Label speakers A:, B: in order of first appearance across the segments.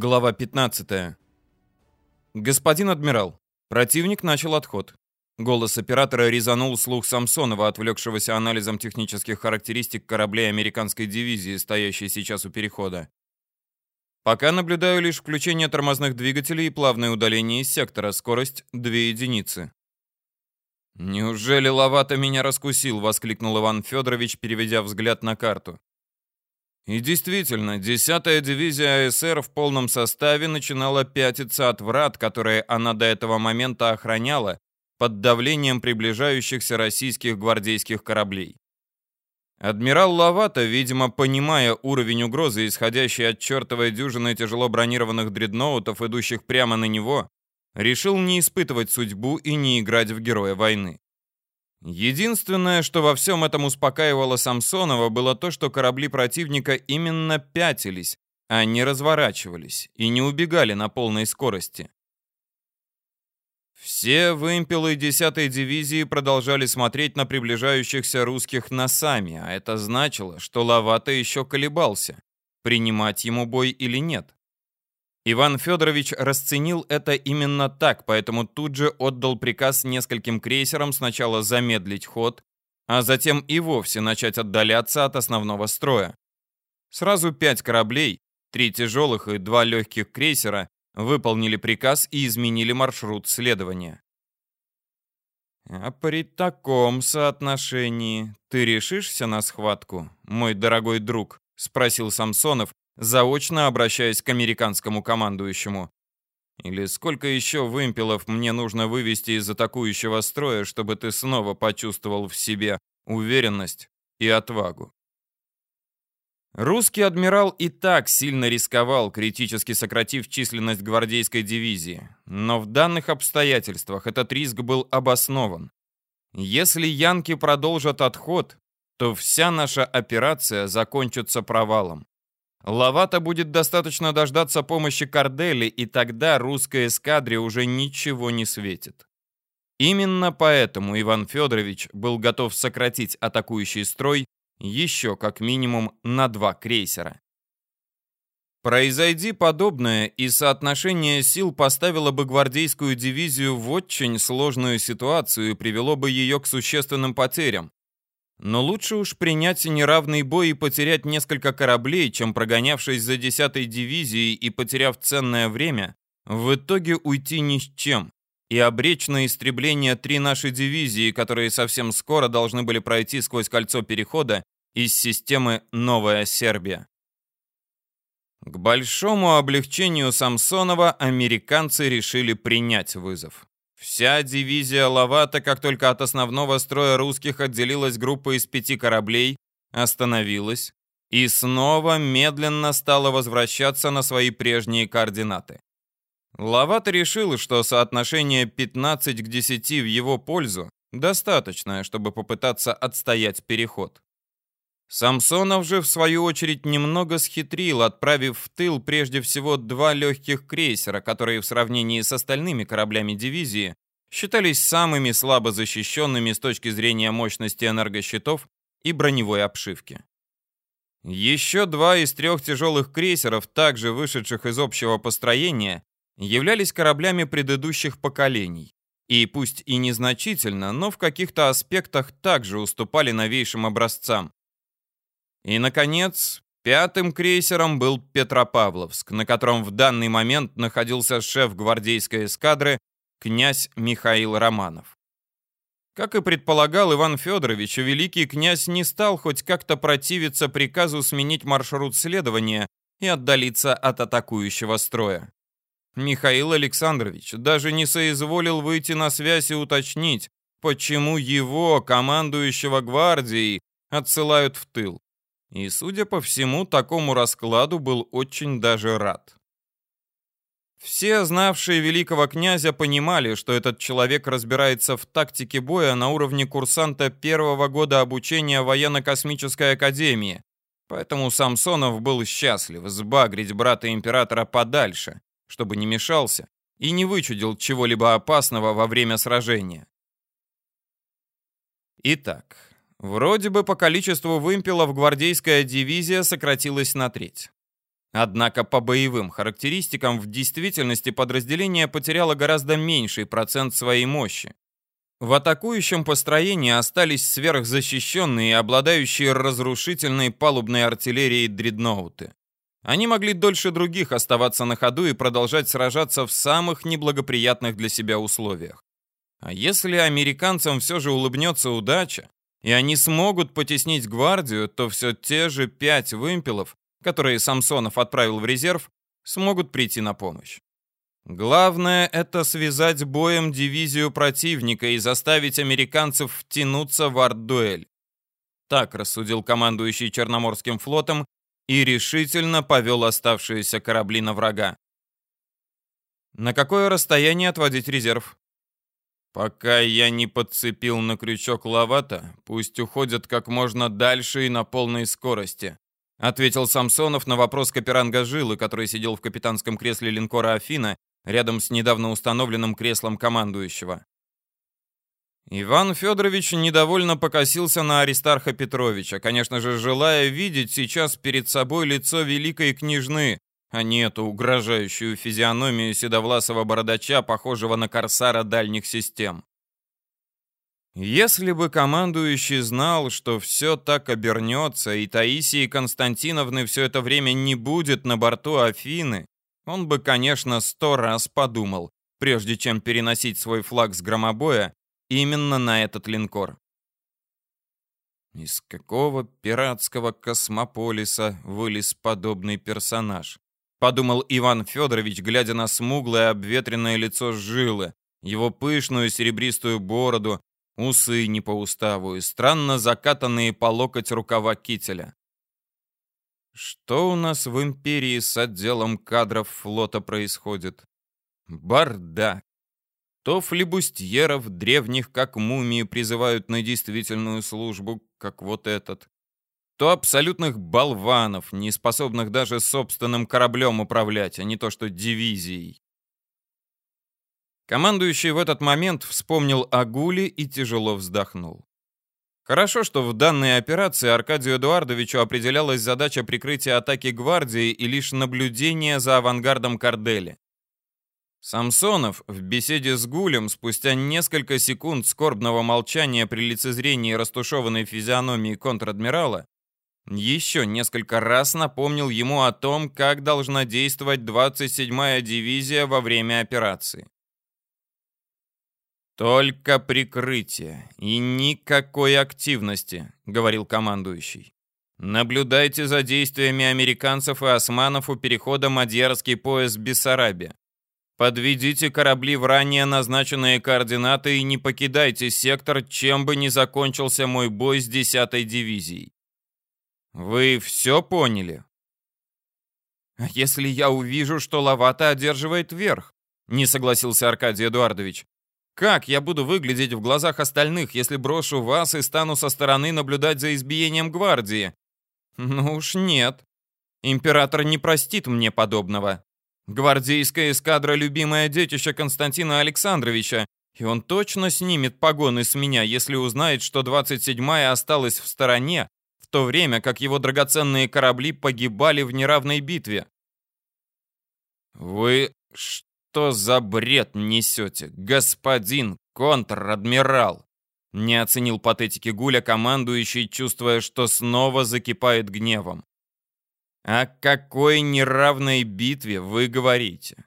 A: Глава 15. Господин адмирал, противник начал отход. Голос оператора резанул слух Самсонова, отвлекшегося анализом технических характеристик кораблей американской дивизии, стоящей сейчас у перехода. Пока наблюдаю лишь включение тормозных двигателей и плавное удаление из сектора, скорость 2 единицы. «Неужели Лавата меня раскусил?» — воскликнул Иван Федорович, переведя взгляд на карту. И действительно, 10-я дивизия АСР в полном составе начинала пятиться от врат, которые она до этого момента охраняла под давлением приближающихся российских гвардейских кораблей. Адмирал Лавата, видимо, понимая уровень угрозы, исходящей от чертовой дюжины тяжело бронированных дредноутов, идущих прямо на него, решил не испытывать судьбу и не играть в героя войны. Единственное, что во всем этом успокаивало Самсонова, было то, что корабли противника именно пятились, а не разворачивались и не убегали на полной скорости. Все вымпелы 10-й дивизии продолжали смотреть на приближающихся русских носами, а это значило, что Лавата еще колебался, принимать ему бой или нет. Иван Федорович расценил это именно так, поэтому тут же отдал приказ нескольким крейсерам сначала замедлить ход, а затем и вовсе начать отдаляться от основного строя. Сразу пять кораблей, три тяжелых и два легких крейсера, выполнили приказ и изменили маршрут следования. «А при таком соотношении ты решишься на схватку, мой дорогой друг?» — спросил Самсонов, заочно обращаясь к американскому командующему. Или сколько еще вымпелов мне нужно вывести из атакующего строя, чтобы ты снова почувствовал в себе уверенность и отвагу? Русский адмирал и так сильно рисковал, критически сократив численность гвардейской дивизии. Но в данных обстоятельствах этот риск был обоснован. Если янки продолжат отход, то вся наша операция закончится провалом. Лавата будет достаточно дождаться помощи Кардели, и тогда русской эскадре уже ничего не светит. Именно поэтому Иван Федорович был готов сократить атакующий строй еще как минимум на два крейсера. Произойди подобное, и соотношение сил поставило бы гвардейскую дивизию в очень сложную ситуацию и привело бы ее к существенным потерям. Но лучше уж принять неравный бой и потерять несколько кораблей, чем прогонявшись за 10-й дивизией и потеряв ценное время, в итоге уйти ни с чем и обречь на истребление три наши дивизии, которые совсем скоро должны были пройти сквозь кольцо перехода из системы «Новая Сербия». К большому облегчению Самсонова американцы решили принять вызов. Вся дивизия Лавата, как только от основного строя русских отделилась группа из пяти кораблей, остановилась и снова медленно стала возвращаться на свои прежние координаты. Лавата решил, что соотношение 15 к 10 в его пользу достаточное, чтобы попытаться отстоять переход. Самсонов же, в свою очередь, немного схитрил, отправив в тыл прежде всего два легких крейсера, которые в сравнении с остальными кораблями дивизии считались самыми слабо защищенными с точки зрения мощности энергощитов и броневой обшивки. Еще два из трех тяжелых крейсеров, также вышедших из общего построения, являлись кораблями предыдущих поколений. И пусть и незначительно, но в каких-то аспектах также уступали новейшим образцам, и, наконец, пятым крейсером был Петропавловск, на котором в данный момент находился шеф гвардейской эскадры князь Михаил Романов. Как и предполагал Иван Федорович, великий князь не стал хоть как-то противиться приказу сменить маршрут следования и отдалиться от атакующего строя. Михаил Александрович даже не соизволил выйти на связь и уточнить, почему его, командующего гвардией, отсылают в тыл. И, судя по всему, такому раскладу был очень даже рад. Все, знавшие великого князя, понимали, что этот человек разбирается в тактике боя на уровне курсанта первого года обучения военно-космической академии, поэтому Самсонов был счастлив сбагрить брата императора подальше, чтобы не мешался и не вычудил чего-либо опасного во время сражения. Итак, Вроде бы по количеству вымпелов гвардейская дивизия сократилась на треть. Однако по боевым характеристикам в действительности подразделение потеряло гораздо меньший процент своей мощи. В атакующем построении остались сверхзащищенные и обладающие разрушительной палубной артиллерией дредноуты. Они могли дольше других оставаться на ходу и продолжать сражаться в самых неблагоприятных для себя условиях. А если американцам все же улыбнется удача, и они смогут потеснить гвардию, то все те же пять вымпелов, которые Самсонов отправил в резерв, смогут прийти на помощь. Главное — это связать боем дивизию противника и заставить американцев втянуться в арт-дуэль. Так рассудил командующий Черноморским флотом и решительно повел оставшиеся корабли на врага. На какое расстояние отводить резерв? Пока я не подцепил на крючок лавата, пусть уходят как можно дальше и на полной скорости, ответил Самсонов на вопрос Каперанга Жилы, который сидел в капитанском кресле линкора Афина рядом с недавно установленным креслом командующего. Иван Федорович недовольно покосился на Аристарха Петровича, конечно же, желая видеть сейчас перед собой лицо великой княжны, а не эту угрожающую физиономию седовласого бородача, похожего на корсара дальних систем. Если бы командующий знал, что все так обернется, и Таисии Константиновны все это время не будет на борту Афины, он бы, конечно, сто раз подумал, прежде чем переносить свой флаг с громобоя именно на этот линкор. Из какого пиратского космополиса вылез подобный персонаж? Подумал Иван Федорович, глядя на смуглое обветренное лицо жилы, его пышную серебристую бороду, усы не по уставу и странно закатанные по локоть рукава кителя. Что у нас в империи с отделом кадров флота происходит? Бардак. То флебустьеров древних, как мумии, призывают на действительную службу, как вот этот. То абсолютных болванов, не способных даже собственным кораблем управлять, а не то что дивизией. Командующий в этот момент вспомнил о Гуле и тяжело вздохнул. Хорошо, что в данной операции Аркадию Эдуардовичу определялась задача прикрытия атаки гвардии и лишь наблюдения за авангардом Кардели. Самсонов в беседе с Гулем спустя несколько секунд скорбного молчания при лицезрении растушеванной физиономии контр-адмирала еще несколько раз напомнил ему о том, как должна действовать 27-я дивизия во время операции. «Только прикрытие и никакой активности», — говорил командующий. «Наблюдайте за действиями американцев и османов у перехода Мадьярский пояс Бессарабия. Подведите корабли в ранее назначенные координаты и не покидайте сектор, чем бы ни закончился мой бой с 10-й дивизией. Вы все поняли? А если я увижу, что Лавата одерживает верх? Не согласился Аркадий Эдуардович. Как я буду выглядеть в глазах остальных, если брошу вас и стану со стороны наблюдать за избиением гвардии? Ну уж нет. Император не простит мне подобного. Гвардейская эскадра — любимое детище Константина Александровича, и он точно снимет погоны с меня, если узнает, что 27-я осталась в стороне, в то время как его драгоценные корабли погибали в неравной битве. «Вы что за бред несете, господин контр-адмирал?» Не оценил патетики Гуля, командующий, чувствуя, что снова закипает гневом. О какой неравной битве вы говорите?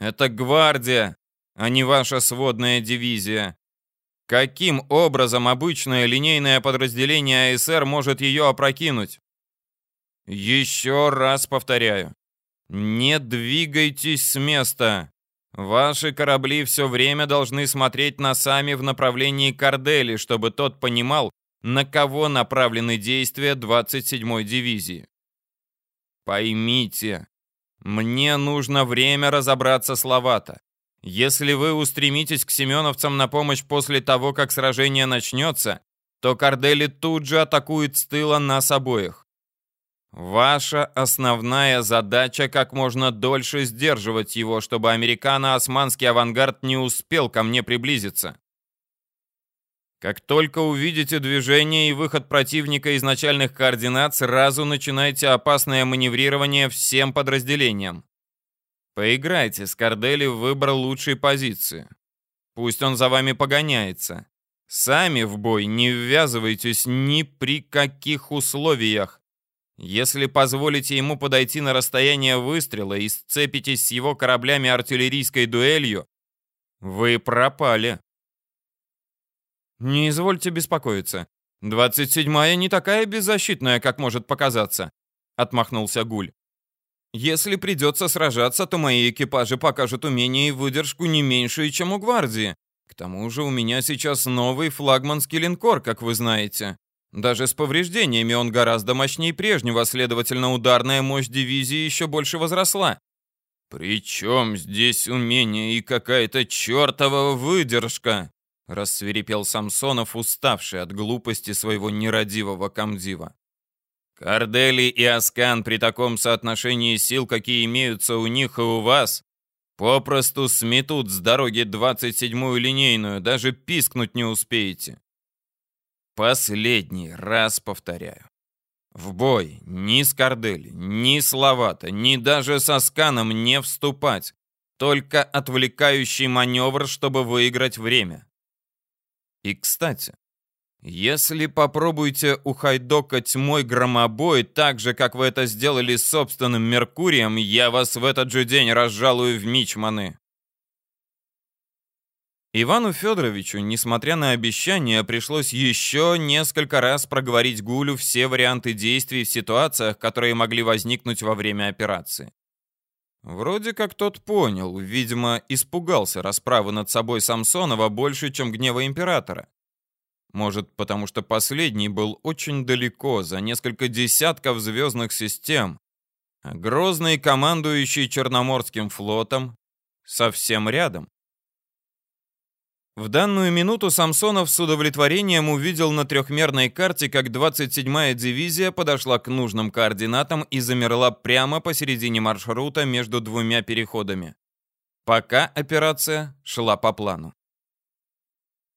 A: Это гвардия, а не ваша сводная дивизия. Каким образом обычное линейное подразделение АСР может ее опрокинуть? Еще раз повторяю. Не двигайтесь с места. Ваши корабли все время должны смотреть на сами в направлении Кардели, чтобы тот понимал, на кого направлены действия 27-й дивизии. Поймите, мне нужно время разобраться с Лавата. Если вы устремитесь к семеновцам на помощь после того, как сражение начнется, то Кардели тут же атакует с тыла нас обоих. Ваша основная задача как можно дольше сдерживать его, чтобы американо-османский авангард не успел ко мне приблизиться. Как только увидите движение и выход противника из начальных координат, сразу начинайте опасное маневрирование всем подразделениям. Поиграйте с Кардели в выбор лучшей позиции. Пусть он за вами погоняется. Сами в бой не ввязывайтесь ни при каких условиях. Если позволите ему подойти на расстояние выстрела и сцепитесь с его кораблями артиллерийской дуэлью, вы пропали. Не извольте беспокоиться. 27-я не такая беззащитная, как может показаться, отмахнулся Гуль. Если придется сражаться, то мои экипажи покажут умение и выдержку не меньшую, чем у гвардии. К тому же у меня сейчас новый флагманский линкор, как вы знаете. Даже с повреждениями он гораздо мощнее прежнего, следовательно, ударная мощь дивизии еще больше возросла. «Причем здесь умение и какая-то чертова выдержка?» рассверепел Самсонов, уставший от глупости своего нерадивого комдива. Кардели и Аскан при таком соотношении сил, какие имеются у них и у вас, попросту сметут с дороги 27-ю линейную, даже пискнуть не успеете. Последний раз повторяю. В бой ни с Кардели, ни с Лавата, ни даже со Сканом не вступать. Только отвлекающий маневр, чтобы выиграть время. И, кстати, если попробуете ухайдокать мой громобой так же, как вы это сделали с собственным Меркурием, я вас в этот же день разжалую в мичманы. Ивану Федоровичу, несмотря на обещания, пришлось еще несколько раз проговорить Гулю все варианты действий в ситуациях, которые могли возникнуть во время операции. Вроде как тот понял, видимо, испугался расправы над собой Самсонова больше, чем гнева императора. Может, потому что последний был очень далеко, за несколько десятков звездных систем, а грозный командующий Черноморским флотом совсем рядом. В данную минуту Самсонов с удовлетворением увидел на трехмерной карте, как 27-я дивизия подошла к нужным координатам и замерла прямо посередине маршрута между двумя переходами. Пока операция шла по плану.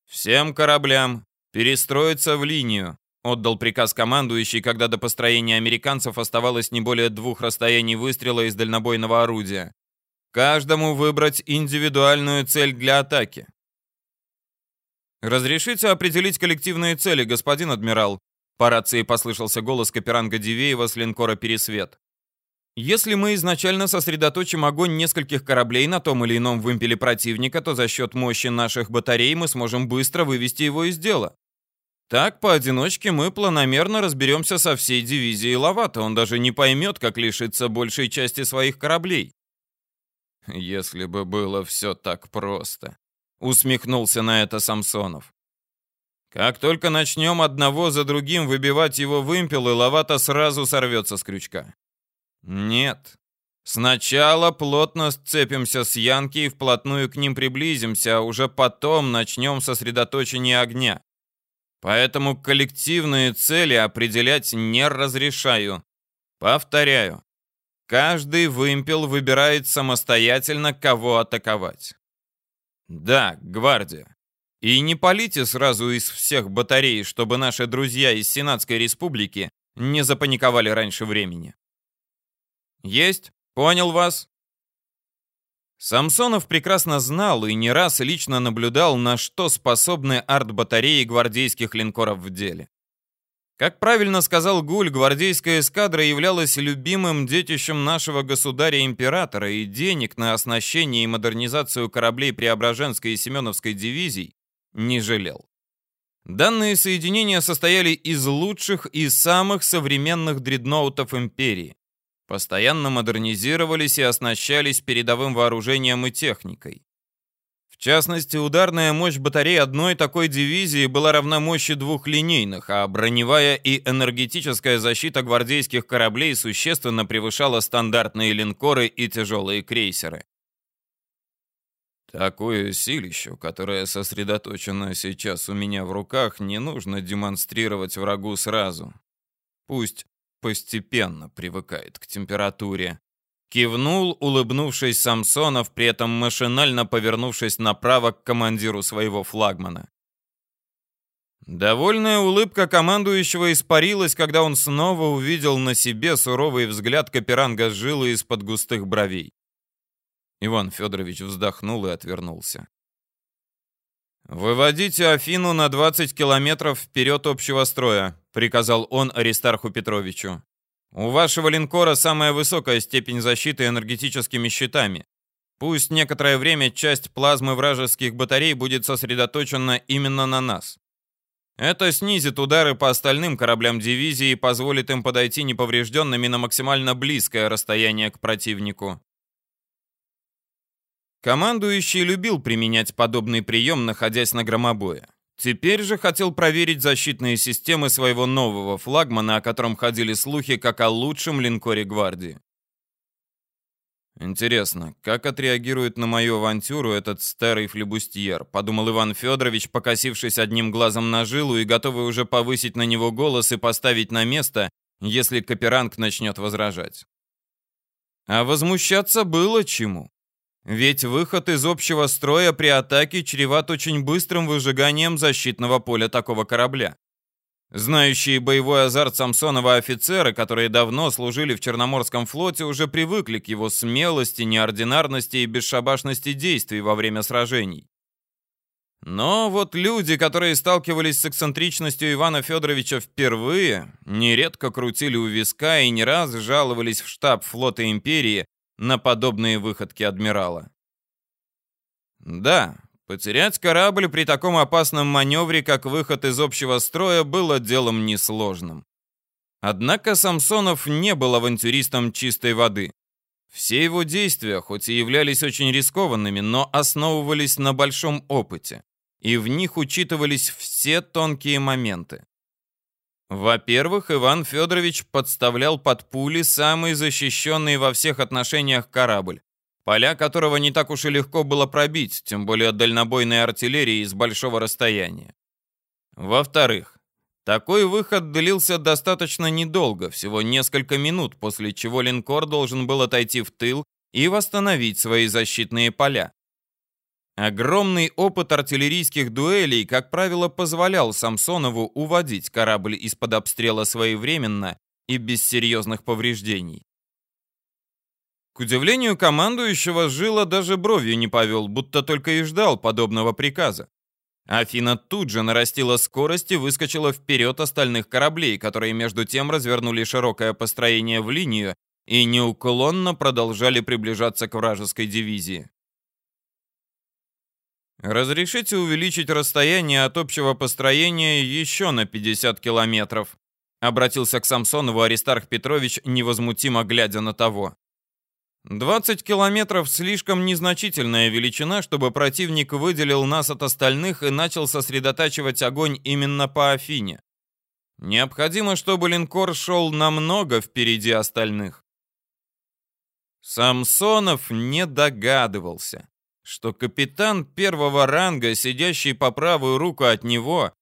A: «Всем кораблям перестроиться в линию», — отдал приказ командующий, когда до построения американцев оставалось не более двух расстояний выстрела из дальнобойного орудия. «Каждому выбрать индивидуальную цель для атаки. «Разрешите определить коллективные цели, господин адмирал?» По рации послышался голос Каперанга Дивеева с линкора «Пересвет». Если мы изначально сосредоточим огонь нескольких кораблей на том или ином вымпеле противника, то за счет мощи наших батарей мы сможем быстро вывести его из дела. Так, поодиночке мы планомерно разберемся со всей дивизией Лавата. Он даже не поймет, как лишиться большей части своих кораблей. Если бы было все так просто. Усмехнулся на это Самсонов. Как только начнем одного за другим выбивать его вымпелы, лавата сразу сорвется с крючка. Нет. Сначала плотно сцепимся с Янки и вплотную к ним приблизимся, а уже потом начнем сосредоточение огня. Поэтому коллективные цели определять не разрешаю. Повторяю. Каждый вымпел выбирает самостоятельно, кого атаковать. Да, гвардия. И не полите сразу из всех батарей, чтобы наши друзья из Сенатской республики не запаниковали раньше времени. Есть? Понял вас? Самсонов прекрасно знал и не раз лично наблюдал, на что способны арт-батареи гвардейских линкоров в деле. Как правильно сказал Гуль, гвардейская эскадра являлась любимым детищем нашего государя-императора, и денег на оснащение и модернизацию кораблей Преображенской и Семеновской дивизий не жалел. Данные соединения состояли из лучших и самых современных дредноутов империи. Постоянно модернизировались и оснащались передовым вооружением и техникой. В частности, ударная мощь батареи одной такой дивизии была равна мощи двух линейных, а броневая и энергетическая защита гвардейских кораблей существенно превышала стандартные линкоры и тяжелые крейсеры. Такое силище, которое сосредоточено сейчас у меня в руках, не нужно демонстрировать врагу сразу. Пусть постепенно привыкает к температуре. Кивнул, улыбнувшись Самсонов, при этом машинально повернувшись направо к командиру своего флагмана. Довольная улыбка командующего испарилась, когда он снова увидел на себе суровый взгляд Каперанга жилы из-под густых бровей. Иван Федорович вздохнул и отвернулся. «Выводите Афину на 20 километров вперед общего строя», — приказал он Аристарху Петровичу. «У вашего линкора самая высокая степень защиты энергетическими щитами. Пусть некоторое время часть плазмы вражеских батарей будет сосредоточена именно на нас. Это снизит удары по остальным кораблям дивизии и позволит им подойти неповрежденными на максимально близкое расстояние к противнику. Командующий любил применять подобный прием, находясь на громобое. Теперь же хотел проверить защитные системы своего нового флагмана, о котором ходили слухи как о лучшем линкоре гвардии. Интересно, как отреагирует на мою авантюру этот старый флебустьер, подумал Иван Федорович, покосившись одним глазом на жилу и готовый уже повысить на него голос и поставить на место, если Каперанг начнет возражать. А возмущаться было чему. Ведь выход из общего строя при атаке чреват очень быстрым выжиганием защитного поля такого корабля. Знающие боевой азарт Самсонова офицеры, которые давно служили в Черноморском флоте, уже привыкли к его смелости, неординарности и бесшабашности действий во время сражений. Но вот люди, которые сталкивались с эксцентричностью Ивана Федоровича впервые, нередко крутили у виска и не раз жаловались в штаб флота империи на подобные выходки адмирала. Да, Потерять корабль при таком опасном маневре, как выход из общего строя, было делом несложным. Однако Самсонов не был авантюристом чистой воды. Все его действия, хоть и являлись очень рискованными, но основывались на большом опыте, и в них учитывались все тонкие моменты. Во-первых, Иван Федорович подставлял под пули самый защищенный во всех отношениях корабль, поля которого не так уж и легко было пробить, тем более дальнобойной артиллерии с большого расстояния. Во-вторых, такой выход длился достаточно недолго, всего несколько минут, после чего линкор должен был отойти в тыл и восстановить свои защитные поля. Огромный опыт артиллерийских дуэлей, как правило, позволял Самсонову уводить корабль из-под обстрела своевременно и без серьезных повреждений. К удивлению командующего, Жила даже бровью не повел, будто только и ждал подобного приказа. Афина тут же нарастила скорость и выскочила вперед остальных кораблей, которые между тем развернули широкое построение в линию и неуклонно продолжали приближаться к вражеской дивизии. «Разрешите увеличить расстояние от общего построения еще на 50 километров», обратился к Самсонову Аристарх Петрович, невозмутимо глядя на того. 20 километров слишком незначительная величина, чтобы противник выделил нас от остальных и начал сосредотачивать огонь именно по Афине. Необходимо, чтобы линкор шел намного впереди остальных. Самсонов не догадывался, что капитан первого ранга, сидящий по правую руку от него,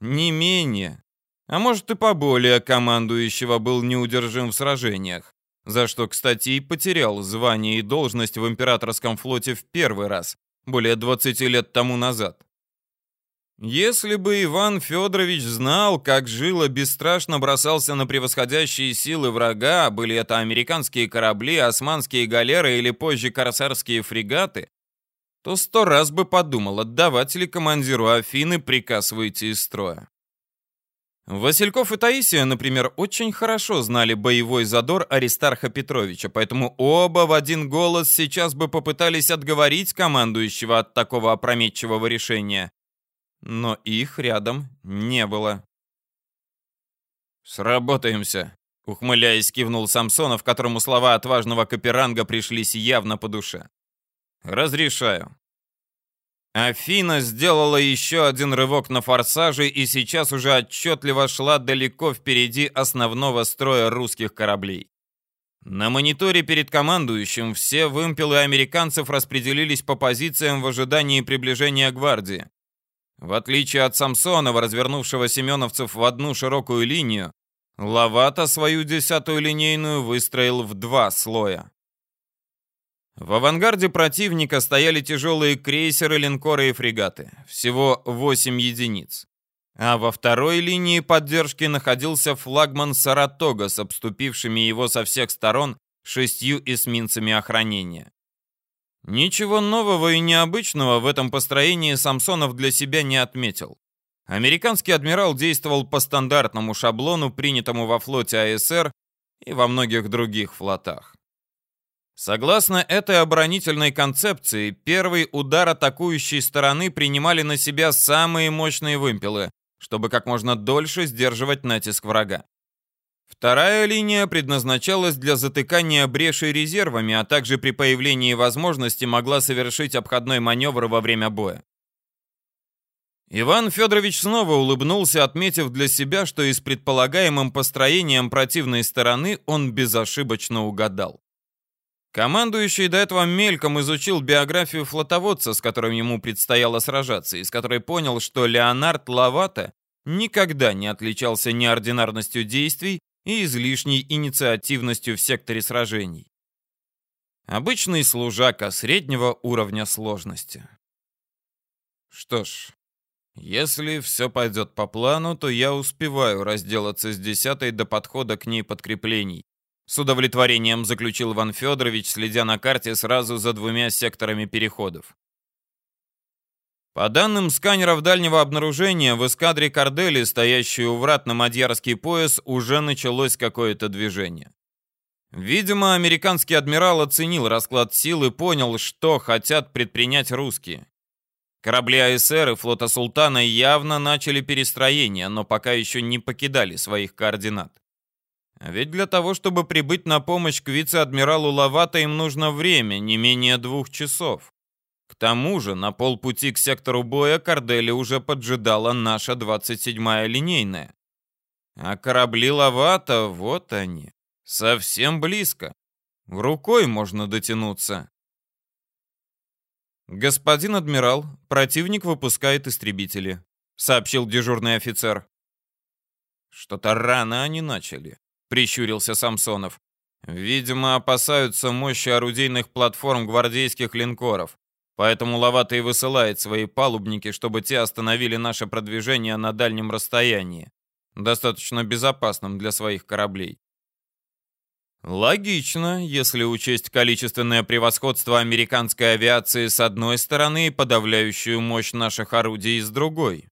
A: не менее, а может и поболее командующего был неудержим в сражениях за что, кстати, и потерял звание и должность в императорском флоте в первый раз, более 20 лет тому назад. Если бы Иван Федорович знал, как Жило бесстрашно бросался на превосходящие силы врага, были это американские корабли, османские галеры или позже корсарские фрегаты, то сто раз бы подумал, отдавать ли командиру Афины приказ выйти из строя. Васильков и Таисия, например, очень хорошо знали боевой задор Аристарха Петровича, поэтому оба в один голос сейчас бы попытались отговорить командующего от такого опрометчивого решения. Но их рядом не было. «Сработаемся», — ухмыляясь, кивнул Самсонов, которому слова отважного Каперанга пришлись явно по душе. «Разрешаю. Афина сделала еще один рывок на форсаже и сейчас уже отчетливо шла далеко впереди основного строя русских кораблей. На мониторе перед командующим все вымпелы американцев распределились по позициям в ожидании приближения гвардии. В отличие от Самсонова, развернувшего семеновцев в одну широкую линию, Лавата свою десятую линейную выстроил в два слоя. В авангарде противника стояли тяжелые крейсеры, линкоры и фрегаты. Всего 8 единиц. а во второй линии поддержки находился флагман «Саратога» с обступившими его со всех сторон шестью эсминцами охранения. Ничего нового и необычного в этом построении Самсонов для себя не отметил. Американский адмирал действовал по стандартному шаблону, принятому во флоте АСР и во многих других флотах. Согласно этой оборонительной концепции, первый удар атакующей стороны принимали на себя самые мощные вымпелы, чтобы как можно дольше сдерживать натиск врага. Вторая линия предназначалась для затыкания брешей резервами, а также при появлении возможности могла совершить обходной маневр во время боя. Иван Федорович снова улыбнулся, отметив для себя, что и с предполагаемым построением противной стороны он безошибочно угадал. Командующий до этого мельком изучил биографию флотоводца, с которым ему предстояло сражаться, из которой понял, что Леонард Лавата никогда не отличался неординарностью действий и излишней инициативностью в секторе сражений. Обычный служака среднего уровня сложности. Что ж, если все пойдет по плану, то я успеваю разделаться с десятой до подхода к ней подкреплений. С удовлетворением заключил Иван Федорович, следя на карте сразу за двумя секторами переходов. По данным сканеров дальнего обнаружения, в эскадре Кардели, стоящей у врат на Мадьярский пояс, уже началось какое-то движение. Видимо, американский адмирал оценил расклад сил и понял, что хотят предпринять русские. Корабли АСР и флота Султана явно начали перестроение, но пока еще не покидали своих координат. А ведь для того, чтобы прибыть на помощь к вице-адмиралу Лавата, им нужно время, не менее двух часов. К тому же на полпути к сектору боя Кардели уже поджидала наша 27-я линейная. А корабли Лавата, вот они, совсем близко. Рукой можно дотянуться. «Господин адмирал, противник выпускает истребители», — сообщил дежурный офицер. «Что-то рано они начали», — прищурился Самсонов. «Видимо, опасаются мощи орудийных платформ гвардейских линкоров, поэтому Лавата и высылает свои палубники, чтобы те остановили наше продвижение на дальнем расстоянии, достаточно безопасном для своих кораблей. Логично, если учесть количественное превосходство американской авиации с одной стороны и подавляющую мощь наших орудий с другой.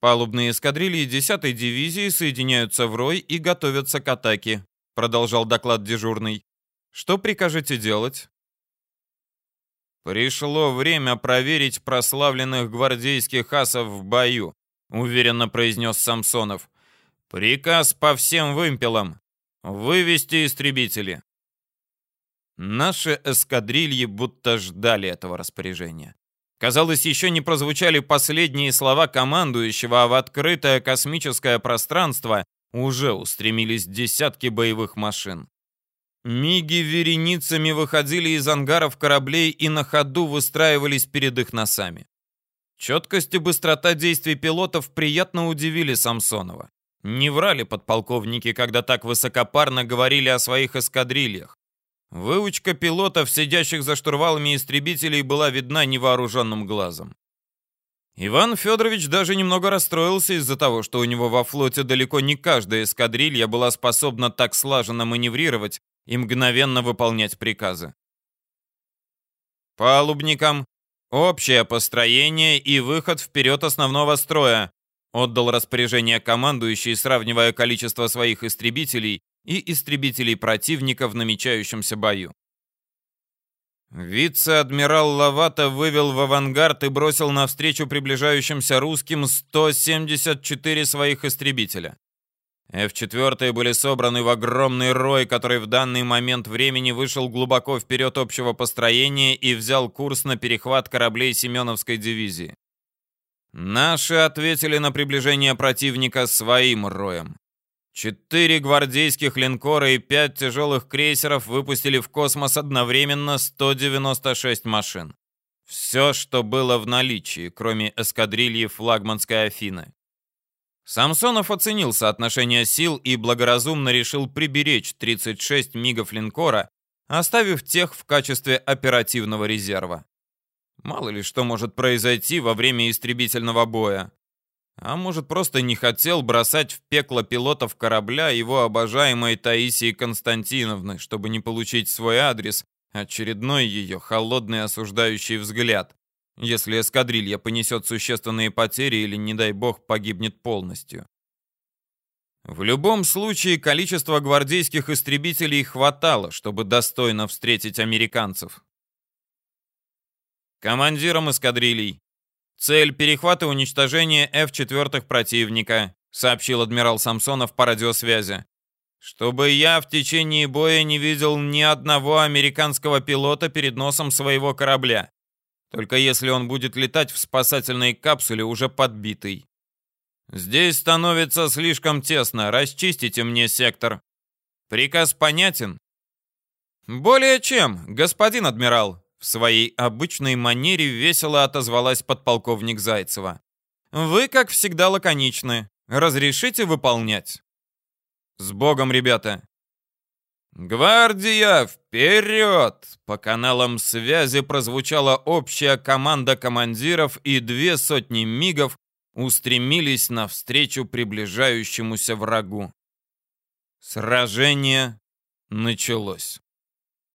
A: Палубные эскадрильи 10-й дивизии соединяются в рой и готовятся к атаке, продолжал доклад дежурный. Что прикажете делать? Пришло время проверить прославленных гвардейских асов в бою, уверенно произнес Самсонов. Приказ по всем вымпелам. Вывести истребители. Наши эскадрильи будто ждали этого распоряжения. Казалось, еще не прозвучали последние слова командующего, а в открытое космическое пространство уже устремились десятки боевых машин. Миги вереницами выходили из ангаров кораблей и на ходу выстраивались перед их носами. Четкость и быстрота действий пилотов приятно удивили Самсонова. Не врали подполковники, когда так высокопарно говорили о своих эскадрильях. Выучка пилотов, сидящих за штурвалами истребителей, была видна невооруженным глазом. Иван Федорович даже немного расстроился из-за того, что у него во флоте далеко не каждая эскадрилья была способна так слаженно маневрировать и мгновенно выполнять приказы. Палубникам общее построение и выход вперед основного строя, Отдал распоряжение командующий, сравнивая количество своих истребителей и истребителей противника в намечающемся бою. Вице-адмирал Лавата вывел в авангард и бросил навстречу приближающимся русским 174 своих истребителя. F-4 были собраны в огромный рой, который в данный момент времени вышел глубоко вперед общего построения и взял курс на перехват кораблей Семеновской дивизии. Наши ответили на приближение противника своим роем. Четыре гвардейских линкора и пять тяжелых крейсеров выпустили в космос одновременно 196 машин. Все, что было в наличии, кроме эскадрильи флагманской Афины. Самсонов оценил соотношение сил и благоразумно решил приберечь 36 мигов линкора, оставив тех в качестве оперативного резерва. Мало ли что может произойти во время истребительного боя. А может, просто не хотел бросать в пекло пилотов корабля его обожаемой Таисии Константиновны, чтобы не получить свой адрес, очередной ее холодный осуждающий взгляд, если эскадрилья понесет существенные потери или, не дай бог, погибнет полностью. В любом случае, количество гвардейских истребителей хватало, чтобы достойно встретить американцев. Командиром эскадрилий. Цель перехвата и уничтожения F-4 противника, сообщил адмирал Самсонов по радиосвязи. Чтобы я в течение боя не видел ни одного американского пилота перед носом своего корабля. Только если он будет летать в спасательной капсуле, уже подбитый. Здесь становится слишком тесно. Расчистите мне сектор. Приказ понятен? Более чем, господин адмирал. В своей обычной манере весело отозвалась подполковник Зайцева. «Вы, как всегда, лаконичны. Разрешите выполнять?» «С Богом, ребята!» «Гвардия, вперед!» По каналам связи прозвучала общая команда командиров, и две сотни мигов устремились навстречу приближающемуся врагу. Сражение началось.